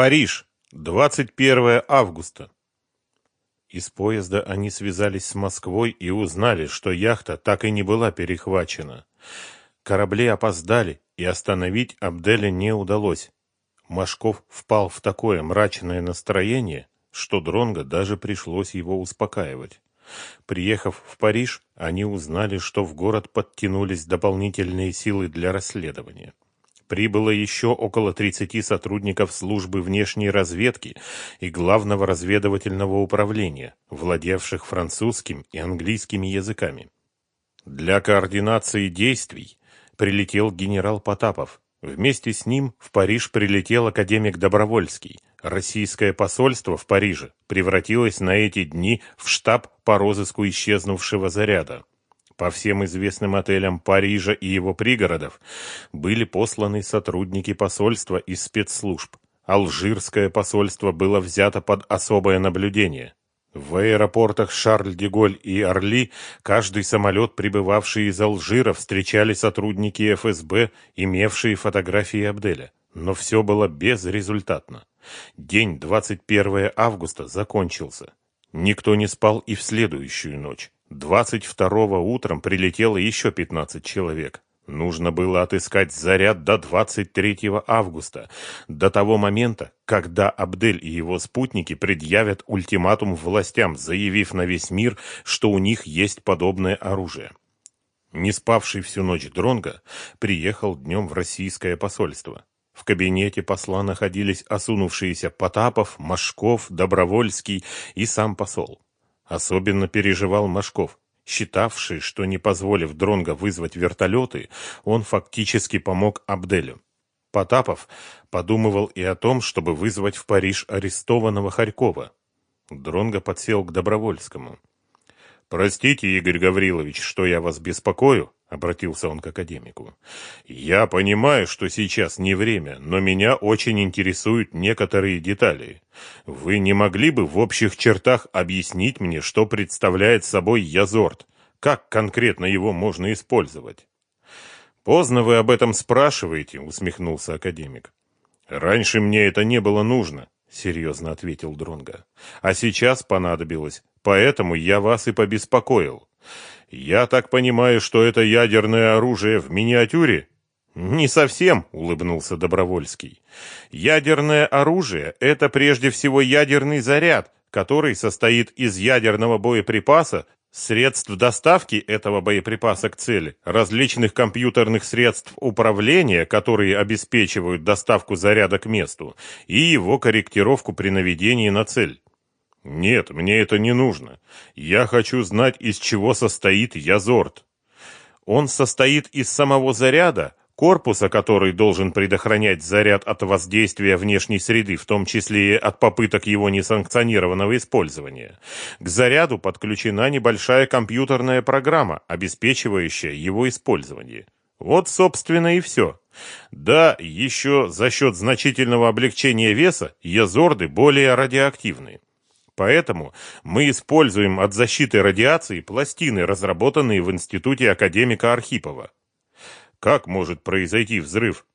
Париж, 21 августа. Из поезда они связались с Москвой и узнали, что яхта так и не была перехвачена. Корабли опоздали, и остановить Абделя не удалось. Машков впал в такое мрачное настроение, что Дронго даже пришлось его успокаивать. Приехав в Париж, они узнали, что в город подтянулись дополнительные силы для расследования. Прибыло еще около 30 сотрудников службы внешней разведки и главного разведывательного управления, владевших французским и английскими языками. Для координации действий прилетел генерал Потапов. Вместе с ним в Париж прилетел академик Добровольский. Российское посольство в Париже превратилось на эти дни в штаб по розыску исчезнувшего заряда. По всем известным отелям Парижа и его пригородов были посланы сотрудники посольства и спецслужб. Алжирское посольство было взято под особое наблюдение. В аэропортах Шарль-де-Голь и Орли каждый самолет, прибывавший из Алжира, встречали сотрудники ФСБ, имевшие фотографии Абделя. Но все было безрезультатно. День 21 августа закончился. Никто не спал и в следующую ночь. 22-го утром прилетело еще 15 человек. Нужно было отыскать заряд до 23 августа, до того момента, когда Абдель и его спутники предъявят ультиматум властям, заявив на весь мир, что у них есть подобное оружие. Не спавший всю ночь Дронга приехал днем в российское посольство. В кабинете посла находились осунувшиеся Потапов, Машков, Добровольский и сам посол. Особенно переживал Машков, считавший, что не позволив Дронго вызвать вертолеты, он фактически помог Абделю. Потапов подумывал и о том, чтобы вызвать в Париж арестованного Харькова. Дронго подсел к Добровольскому. «Простите, Игорь Гаврилович, что я вас беспокою», — обратился он к академику. «Я понимаю, что сейчас не время, но меня очень интересуют некоторые детали. Вы не могли бы в общих чертах объяснить мне, что представляет собой Язорт? Как конкретно его можно использовать?» «Поздно вы об этом спрашиваете», — усмехнулся академик. «Раньше мне это не было нужно», — серьезно ответил Дронга. «А сейчас понадобилось, поэтому я вас и побеспокоил. Я так понимаю, что это ядерное оружие в миниатюре?» «Не совсем», — улыбнулся Добровольский. «Ядерное оружие — это прежде всего ядерный заряд, который состоит из ядерного боеприпаса средств доставки этого боеприпаса к цели, различных компьютерных средств управления, которые обеспечивают доставку заряда к месту, и его корректировку при наведении на цель. Нет, мне это не нужно. Я хочу знать, из чего состоит Язорт. Он состоит из самого заряда, корпуса, который должен предохранять заряд от воздействия внешней среды, в том числе и от попыток его несанкционированного использования. К заряду подключена небольшая компьютерная программа, обеспечивающая его использование. Вот, собственно, и все. Да, еще за счет значительного облегчения веса язорды более радиоактивны. Поэтому мы используем от защиты радиации пластины, разработанные в Институте академика Архипова. Как может произойти взрыв?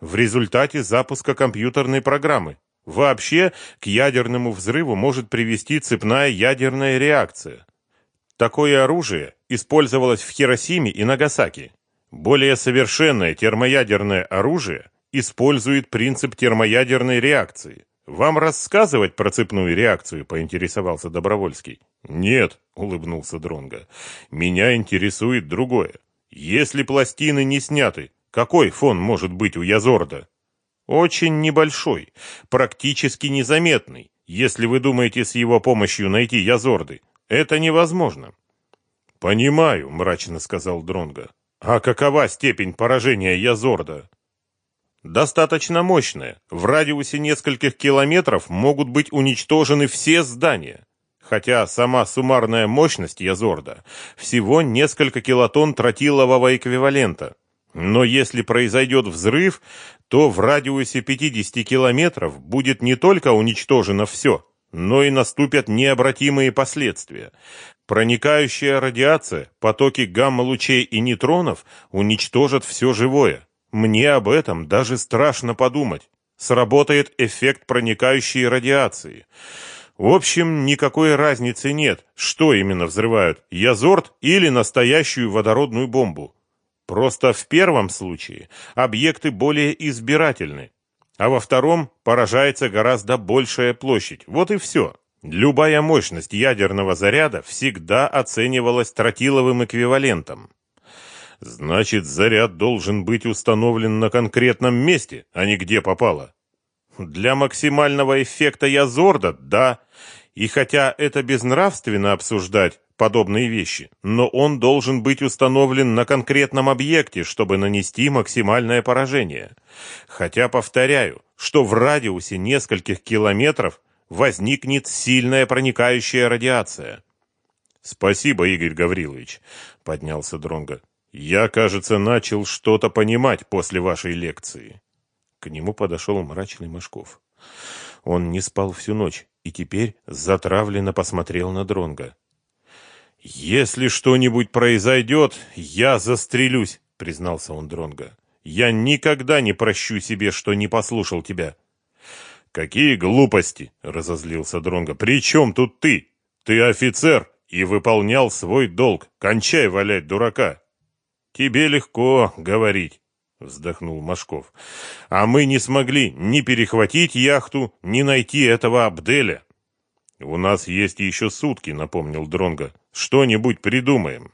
В результате запуска компьютерной программы. Вообще, к ядерному взрыву может привести цепная ядерная реакция. Такое оружие использовалось в Хиросиме и Нагасаки. Более совершенное термоядерное оружие использует принцип термоядерной реакции. Вам рассказывать про цепную реакцию, поинтересовался Добровольский. Нет, улыбнулся Дронга. Меня интересует другое. Если пластины не сняты, какой фон может быть у Язорда? Очень небольшой, практически незаметный. Если вы думаете с его помощью найти Язорды, это невозможно. Понимаю, мрачно сказал Дронга. А какова степень поражения Язорда? Достаточно мощная. В радиусе нескольких километров могут быть уничтожены все здания хотя сама суммарная мощность Язорда всего несколько килотонн тротилового эквивалента. Но если произойдет взрыв, то в радиусе 50 километров будет не только уничтожено все, но и наступят необратимые последствия. Проникающая радиация, потоки гамма-лучей и нейтронов уничтожат все живое. Мне об этом даже страшно подумать. сработает эффект проникающей радиации. В общем, никакой разницы нет, что именно взрывают, язорт или настоящую водородную бомбу. Просто в первом случае объекты более избирательны, а во втором поражается гораздо большая площадь. Вот и все. Любая мощность ядерного заряда всегда оценивалась тротиловым эквивалентом. Значит, заряд должен быть установлен на конкретном месте, а не где попало. Для максимального эффекта Язорда, да. И хотя это безнравственно обсуждать подобные вещи, но он должен быть установлен на конкретном объекте, чтобы нанести максимальное поражение. Хотя, повторяю, что в радиусе нескольких километров возникнет сильная проникающая радиация. Спасибо, Игорь Гаврилович, поднялся Дронга. Я, кажется, начал что-то понимать после вашей лекции. К нему подошел мрачный Мышков. Он не спал всю ночь и теперь затравленно посмотрел на Дронга. Если что-нибудь произойдет, я застрелюсь, признался он Дронга. Я никогда не прощу себе, что не послушал тебя. Какие глупости, разозлился Дронга. При чем тут ты? Ты офицер и выполнял свой долг. Кончай валять дурака. Тебе легко говорить, вздохнул Машков. А мы не смогли ни перехватить яхту, ни найти этого Абделя. У нас есть еще сутки, напомнил Дронга. Что-нибудь придумаем.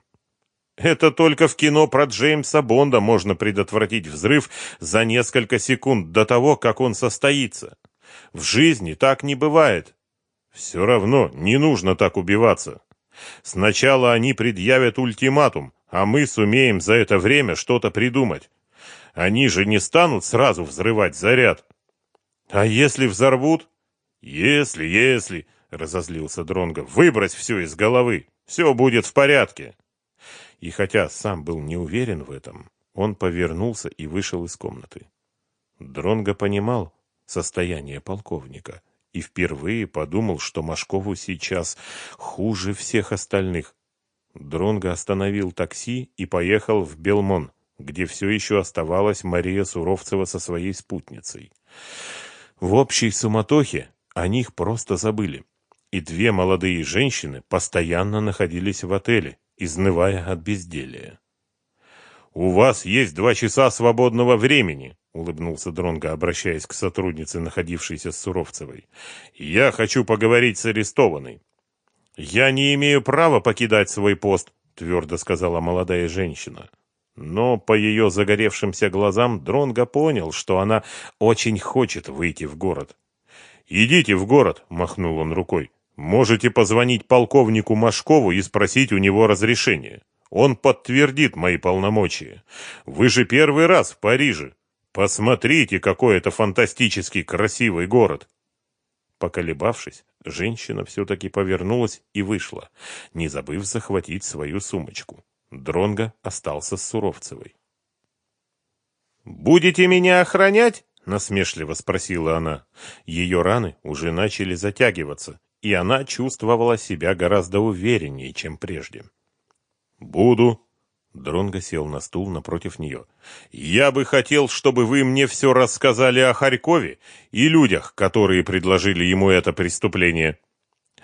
Это только в кино про Джеймса Бонда можно предотвратить взрыв за несколько секунд до того, как он состоится. В жизни так не бывает. Все равно не нужно так убиваться. Сначала они предъявят ультиматум, а мы сумеем за это время что-то придумать. Они же не станут сразу взрывать заряд. А если взорвут? Если, если, разозлился Дронго, выбрось все из головы. Все будет в порядке. И хотя сам был не уверен в этом, он повернулся и вышел из комнаты. Дронго понимал, состояние полковника и впервые подумал, что Машкову сейчас хуже всех остальных. Дронго остановил такси и поехал в Белмон, где все еще оставалась Мария Суровцева со своей спутницей. В общей суматохе о них просто забыли, и две молодые женщины постоянно находились в отеле, изнывая от безделия. «У вас есть два часа свободного времени», — улыбнулся Дронго, обращаясь к сотруднице, находившейся с Суровцевой. «Я хочу поговорить с арестованной». «Я не имею права покидать свой пост», — твердо сказала молодая женщина. Но по ее загоревшимся глазам Дронго понял, что она очень хочет выйти в город. «Идите в город», — махнул он рукой. «Можете позвонить полковнику Машкову и спросить у него разрешения. Он подтвердит мои полномочия. Вы же первый раз в Париже. Посмотрите, какой это фантастический красивый город. Поколебавшись, женщина все-таки повернулась и вышла, не забыв захватить свою сумочку. Дронго остался с Суровцевой. «Будете меня охранять?» — насмешливо спросила она. Ее раны уже начали затягиваться, и она чувствовала себя гораздо увереннее, чем прежде. «Буду». Дронго сел на стул напротив нее. «Я бы хотел, чтобы вы мне все рассказали о Харькове и людях, которые предложили ему это преступление».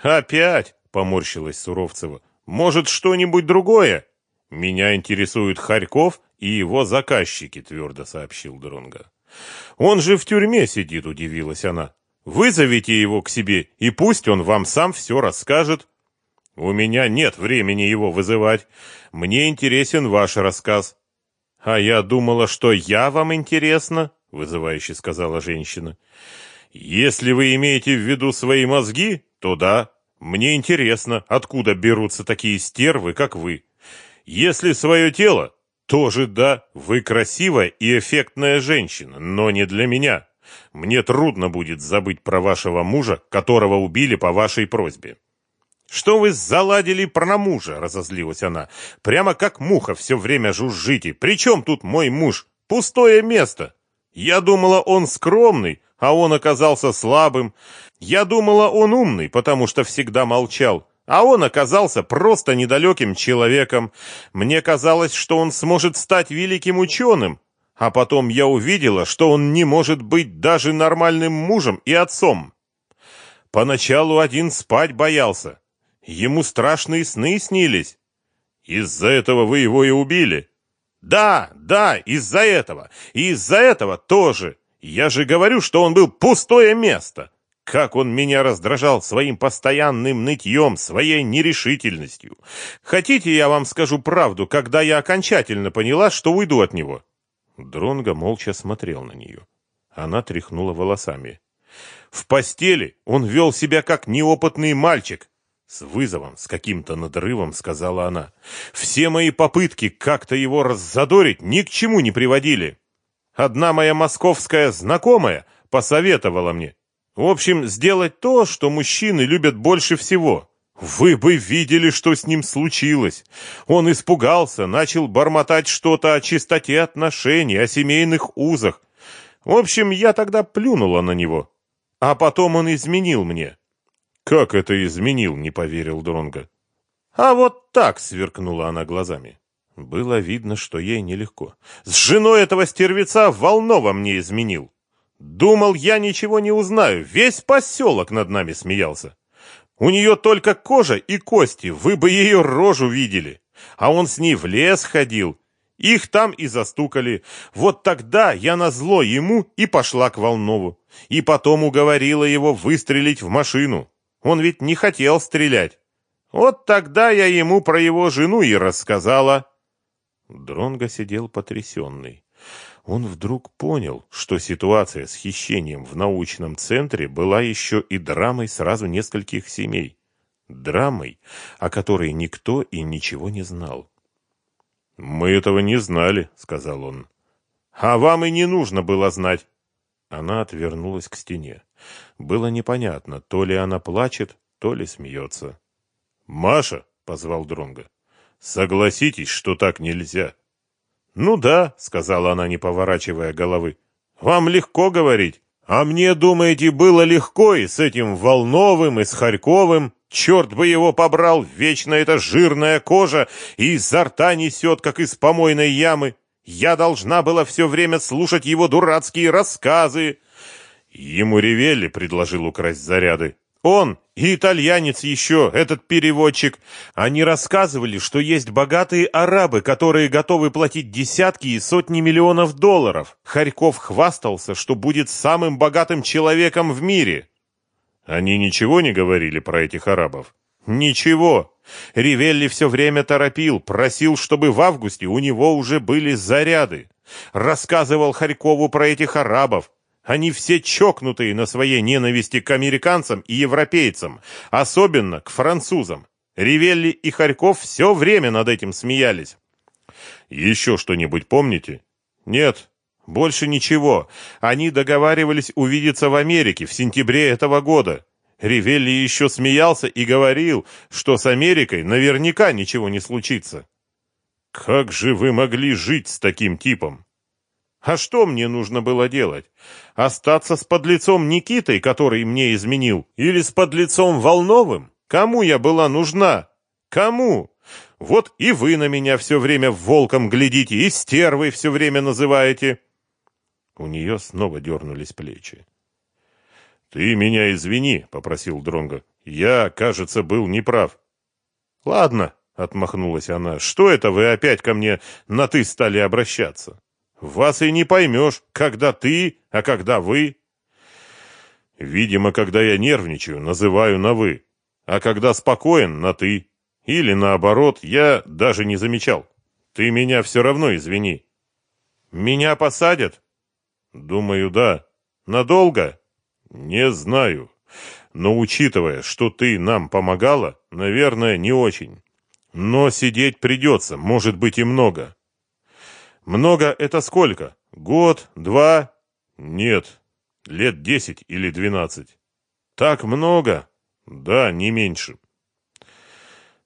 «Опять?» — поморщилась Суровцева. «Может, что-нибудь другое?» «Меня интересует Харьков и его заказчики», — твердо сообщил Дронго. «Он же в тюрьме сидит», — удивилась она. «Вызовите его к себе, и пусть он вам сам все расскажет». У меня нет времени его вызывать. Мне интересен ваш рассказ. А я думала, что я вам интересна, вызывающе сказала женщина. Если вы имеете в виду свои мозги, то да. Мне интересно, откуда берутся такие стервы, как вы. Если свое тело, тоже да, вы красивая и эффектная женщина, но не для меня. Мне трудно будет забыть про вашего мужа, которого убили по вашей просьбе. «Что вы заладили про мужа?» — разозлилась она. «Прямо как муха все время жужжите. При чем тут мой муж? Пустое место. Я думала, он скромный, а он оказался слабым. Я думала, он умный, потому что всегда молчал. А он оказался просто недалеким человеком. Мне казалось, что он сможет стать великим ученым. А потом я увидела, что он не может быть даже нормальным мужем и отцом. Поначалу один спать боялся. Ему страшные сны снились. Из-за этого вы его и убили. Да, да, из-за этого. И из-за этого тоже. Я же говорю, что он был пустое место. Как он меня раздражал своим постоянным нытьем, своей нерешительностью. Хотите, я вам скажу правду, когда я окончательно поняла, что уйду от него? Дронго молча смотрел на нее. Она тряхнула волосами. В постели он вел себя как неопытный мальчик. С вызовом, с каким-то надрывом сказала она. Все мои попытки как-то его раззадорить ни к чему не приводили. Одна моя московская знакомая посоветовала мне. В общем, сделать то, что мужчины любят больше всего. Вы бы видели, что с ним случилось. Он испугался, начал бормотать что-то о чистоте отношений, о семейных узах. В общем, я тогда плюнула на него. А потом он изменил мне. Как это изменил, не поверил Дронга. А вот так сверкнула она глазами. Было видно, что ей нелегко. С женой этого стервеца Волнова мне изменил. Думал, я ничего не узнаю. Весь поселок над нами смеялся. У нее только кожа и кости, вы бы ее рожу видели. А он с ней в лес ходил. Их там и застукали. Вот тогда я назло ему и пошла к Волнову. И потом уговорила его выстрелить в машину. Он ведь не хотел стрелять. Вот тогда я ему про его жену и рассказала. Дронго сидел потрясенный. Он вдруг понял, что ситуация с хищением в научном центре была еще и драмой сразу нескольких семей. Драмой, о которой никто и ничего не знал. «Мы этого не знали», — сказал он. «А вам и не нужно было знать». Она отвернулась к стене. Было непонятно, то ли она плачет, то ли смеется. «Маша!» — позвал Дронга. Согласитесь, что так нельзя. Ну да, сказала она, не поворачивая головы. Вам легко говорить. А мне, думаете, было легко и с этим Волновым, и с Харьковым? Черт бы его побрал, вечно эта жирная кожа и изо рта несет, как из помойной ямы. Я должна была все время слушать его дурацкие рассказы. Ему Ревелли предложил украсть заряды. Он и итальянец еще, этот переводчик. Они рассказывали, что есть богатые арабы, которые готовы платить десятки и сотни миллионов долларов. Харьков хвастался, что будет самым богатым человеком в мире. Они ничего не говорили про этих арабов? Ничего. Ривелли все время торопил, просил, чтобы в августе у него уже были заряды. Рассказывал Харькову про этих арабов, они все чокнутые на своей ненависти к американцам и европейцам, особенно к французам. Ривелли и Харьков все время над этим смеялись. Еще что-нибудь помните? Нет, больше ничего. Они договаривались увидеться в Америке в сентябре этого года. Ривелли еще смеялся и говорил, что с Америкой наверняка ничего не случится. Как же вы могли жить с таким типом? А что мне нужно было делать? Остаться с подлецом Никитой, который мне изменил, или с подлецом Волновым? Кому я была нужна? Кому? Вот и вы на меня все время волком глядите, и стервой все время называете. У нее снова дернулись плечи. Ты меня извини, попросил Дронго. Я, кажется, был неправ. Ладно, отмахнулась она. Что это вы опять ко мне на ты стали обращаться? Вас и не поймешь, когда ты, а когда вы. Видимо, когда я нервничаю, называю на «вы», а когда спокоен, на «ты». Или наоборот, я даже не замечал. Ты меня все равно извини. Меня посадят? Думаю, да. Надолго? Не знаю. Но учитывая, что ты нам помогала, наверное, не очень. Но сидеть придется, может быть и много. Много это сколько? Год? Два? Нет. Лет десять или двенадцать. Так много? Да, не меньше.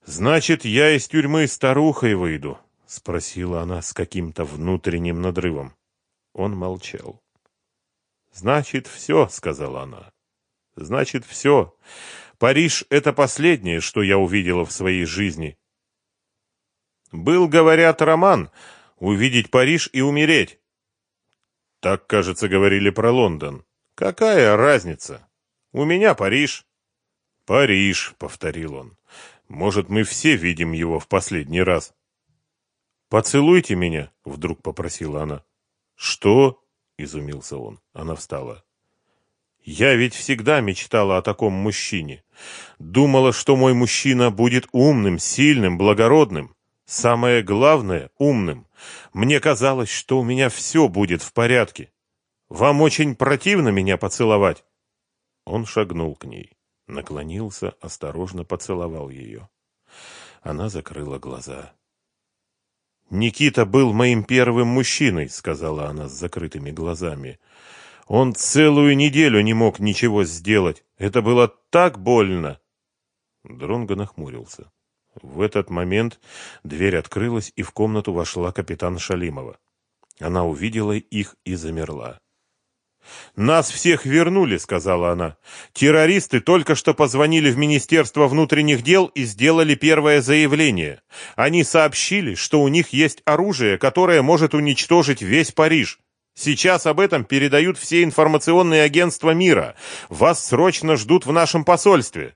Значит, я из тюрьмы старухой выйду? Спросила она с каким-то внутренним надрывом. Он молчал. Значит, все, сказала она. Значит, все. Париж — это последнее, что я увидела в своей жизни. Был, говорят, роман — увидеть Париж и умереть. Так, кажется, говорили про Лондон. Какая разница? У меня Париж. Париж, повторил он. Может, мы все видим его в последний раз. Поцелуйте меня, вдруг попросила она. Что? Изумился он. Она встала. Я ведь всегда мечтала о таком мужчине. Думала, что мой мужчина будет умным, сильным, благородным. Самое главное — умным. Мне казалось, что у меня все будет в порядке. Вам очень противно меня поцеловать?» Он шагнул к ней, наклонился, осторожно поцеловал ее. Она закрыла глаза. «Никита был моим первым мужчиной», — сказала она с закрытыми глазами. «Он целую неделю не мог ничего сделать. Это было так больно!» Дронго нахмурился. В этот момент дверь открылась, и в комнату вошла капитан Шалимова. Она увидела их и замерла. «Нас всех вернули», — сказала она. «Террористы только что позвонили в Министерство внутренних дел и сделали первое заявление. Они сообщили, что у них есть оружие, которое может уничтожить весь Париж. Сейчас об этом передают все информационные агентства мира. Вас срочно ждут в нашем посольстве».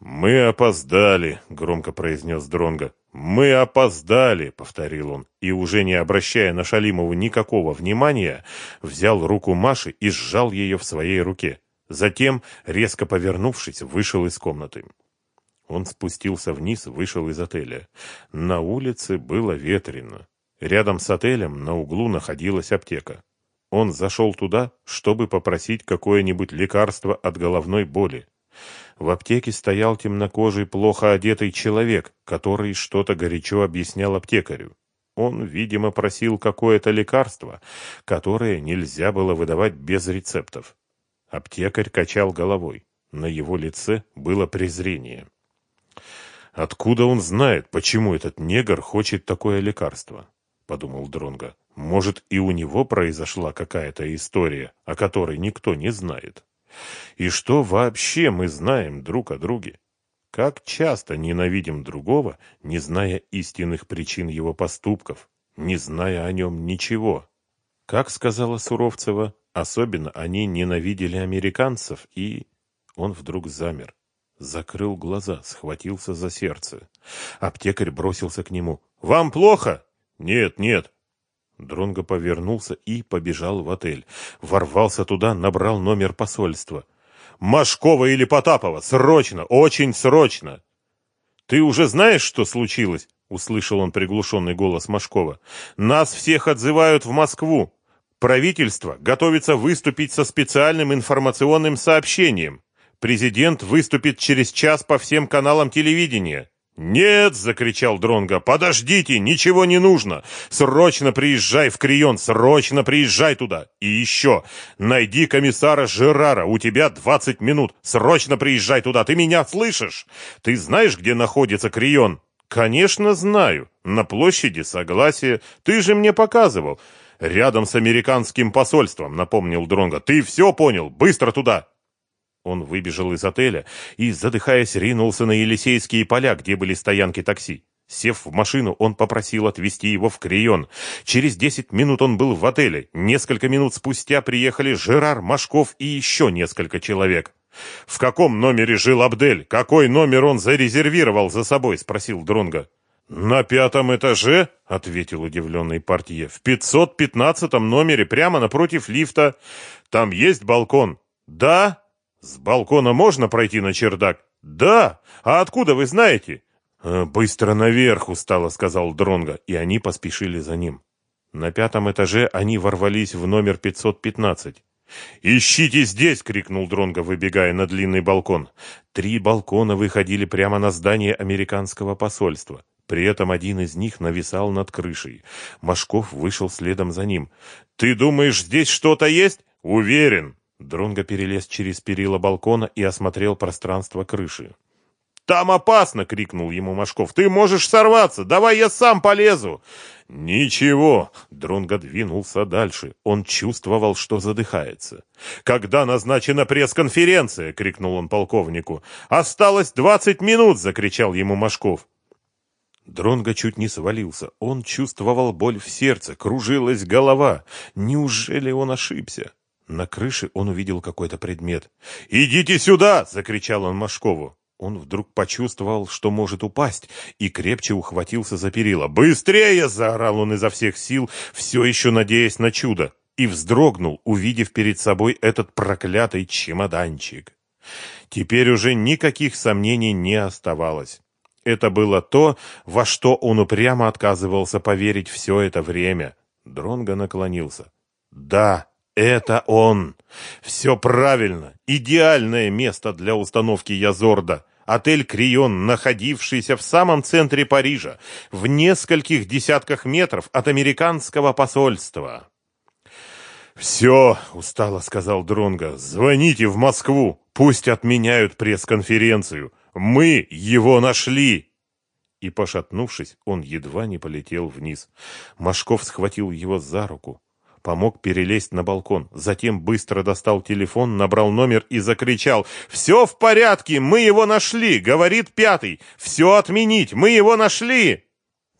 «Мы опоздали», — громко произнес Дронго. «Мы опоздали», — повторил он, и, уже не обращая на Шалимову никакого внимания, взял руку Маши и сжал ее в своей руке. Затем, резко повернувшись, вышел из комнаты. Он спустился вниз, вышел из отеля. На улице было ветрено. Рядом с отелем на углу находилась аптека. Он зашел туда, чтобы попросить какое-нибудь лекарство от головной боли. В аптеке стоял темнокожий, плохо одетый человек, который что-то горячо объяснял аптекарю. Он, видимо, просил какое-то лекарство, которое нельзя было выдавать без рецептов. Аптекарь качал головой. На его лице было презрение. «Откуда он знает, почему этот негр хочет такое лекарство?» — подумал Дронга. «Может, и у него произошла какая-то история, о которой никто не знает?» И что вообще мы знаем друг о друге? Как часто ненавидим другого, не зная истинных причин его поступков, не зная о нем ничего? Как сказала Суровцева, особенно они ненавидели американцев, и... Он вдруг замер, закрыл глаза, схватился за сердце. Аптекарь бросился к нему. «Вам плохо?» «Нет, нет, Дронго повернулся и побежал в отель. Ворвался туда, набрал номер посольства. «Машкова или Потапова! Срочно! Очень срочно!» «Ты уже знаешь, что случилось?» — услышал он приглушенный голос Машкова. «Нас всех отзывают в Москву. Правительство готовится выступить со специальным информационным сообщением. Президент выступит через час по всем каналам телевидения. «Нет!» — закричал Дронга. «Подождите! Ничего не нужно! Срочно приезжай в Крион! Срочно приезжай туда! И еще! Найди комиссара Жерара! У тебя двадцать минут! Срочно приезжай туда! Ты меня слышишь? Ты знаешь, где находится Крион?» «Конечно знаю. На площади Согласия. Ты же мне показывал. Рядом с американским посольством», — напомнил Дронга. «Ты все понял? Быстро туда!» Он выбежал из отеля и, задыхаясь, ринулся на Елисейские поля, где были стоянки такси. Сев в машину, он попросил отвезти его в Крион. Через десять минут он был в отеле. Несколько минут спустя приехали Жерар, Машков и еще несколько человек. «В каком номере жил Абдель? Какой номер он зарезервировал за собой?» — спросил Дронга. «На пятом этаже», — ответил удивленный портье. «В пятьсот пятнадцатом номере, прямо напротив лифта. Там есть балкон?» «Да», «С балкона можно пройти на чердак?» «Да! А откуда вы знаете?» «Э, «Быстро наверх!» — устало сказал Дронга, и они поспешили за ним. На пятом этаже они ворвались в номер 515. «Ищите здесь!» — крикнул Дронго, выбегая на длинный балкон. Три балкона выходили прямо на здание американского посольства. При этом один из них нависал над крышей. Машков вышел следом за ним. «Ты думаешь, здесь что-то есть?» «Уверен!» Дронго перелез через перила балкона и осмотрел пространство крыши. «Там опасно!» — крикнул ему Машков. «Ты можешь сорваться! Давай я сам полезу!» «Ничего!» — Дронго двинулся дальше. Он чувствовал, что задыхается. «Когда назначена пресс-конференция?» — крикнул он полковнику. «Осталось двадцать минут!» — закричал ему Машков. Дронго чуть не свалился. Он чувствовал боль в сердце, кружилась голова. Неужели он ошибся? На крыше он увидел какой-то предмет. «Идите сюда!» — закричал он Машкову. Он вдруг почувствовал, что может упасть, и крепче ухватился за перила. «Быстрее!» — заорал он изо всех сил, все еще надеясь на чудо, и вздрогнул, увидев перед собой этот проклятый чемоданчик. Теперь уже никаких сомнений не оставалось. Это было то, во что он упрямо отказывался поверить все это время. Дронго наклонился. «Да!» Это он. Все правильно. Идеальное место для установки Язорда. Отель «Крион», находившийся в самом центре Парижа, в нескольких десятках метров от американского посольства. «Все», — устало сказал Дронго, — «звоните в Москву, пусть отменяют пресс-конференцию. Мы его нашли!» И, пошатнувшись, он едва не полетел вниз. Машков схватил его за руку помог перелезть на балкон. Затем быстро достал телефон, набрал номер и закричал «Все в порядке, мы его нашли!» — говорит пятый. «Все отменить, мы его нашли!»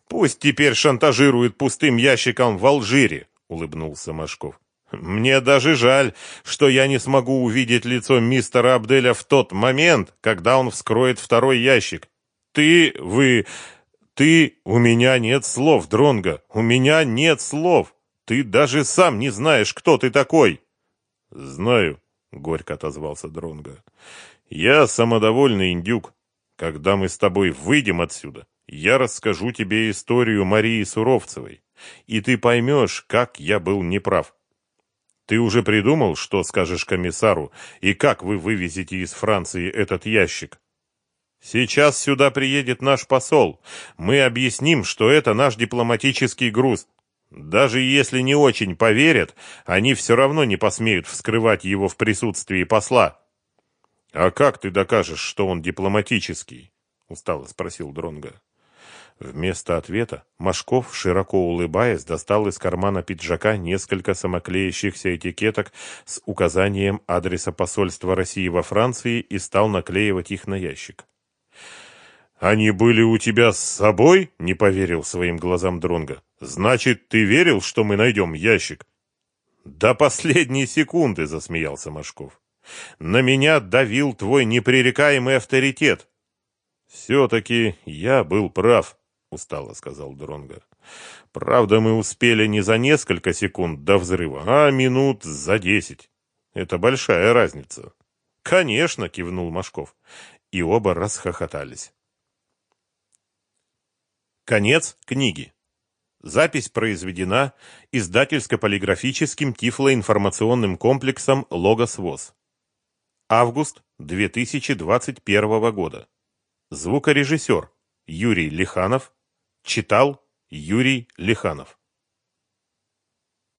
«Пусть теперь шантажирует пустым ящиком в Алжире», — улыбнулся Машков. «Мне даже жаль, что я не смогу увидеть лицо мистера Абделя в тот момент, когда он вскроет второй ящик. Ты, вы, ты, у меня нет слов, Дронга, у меня нет слов!» Ты даже сам не знаешь, кто ты такой. Знаю, горько отозвался Дронга. Я самодовольный индюк. Когда мы с тобой выйдем отсюда, я расскажу тебе историю Марии Суровцевой, и ты поймешь, как я был неправ. Ты уже придумал, что скажешь комиссару, и как вы вывезете из Франции этот ящик? Сейчас сюда приедет наш посол. Мы объясним, что это наш дипломатический груз, даже если не очень поверят, они все равно не посмеют вскрывать его в присутствии посла. А как ты докажешь, что он дипломатический? устало спросил Дронга. Вместо ответа Машков, широко улыбаясь, достал из кармана пиджака несколько самоклеящихся этикеток с указанием адреса посольства России во Франции и стал наклеивать их на ящик. «Они были у тебя с собой?» — не поверил своим глазам Дронга. «Значит, ты верил, что мы найдем ящик?» «До последней секунды!» — засмеялся Машков. «На меня давил твой непререкаемый авторитет!» «Все-таки я был прав», — устало сказал Дронга. «Правда, мы успели не за несколько секунд до взрыва, а минут за десять. Это большая разница». «Конечно!» — кивнул Машков. И оба расхохотались. Конец книги. Запись произведена издательско-полиграфическим тифлоинформационным комплексом «Логос ВОЗ». Август 2021 года. Звукорежиссер Юрий Лиханов. Читал Юрий Лиханов.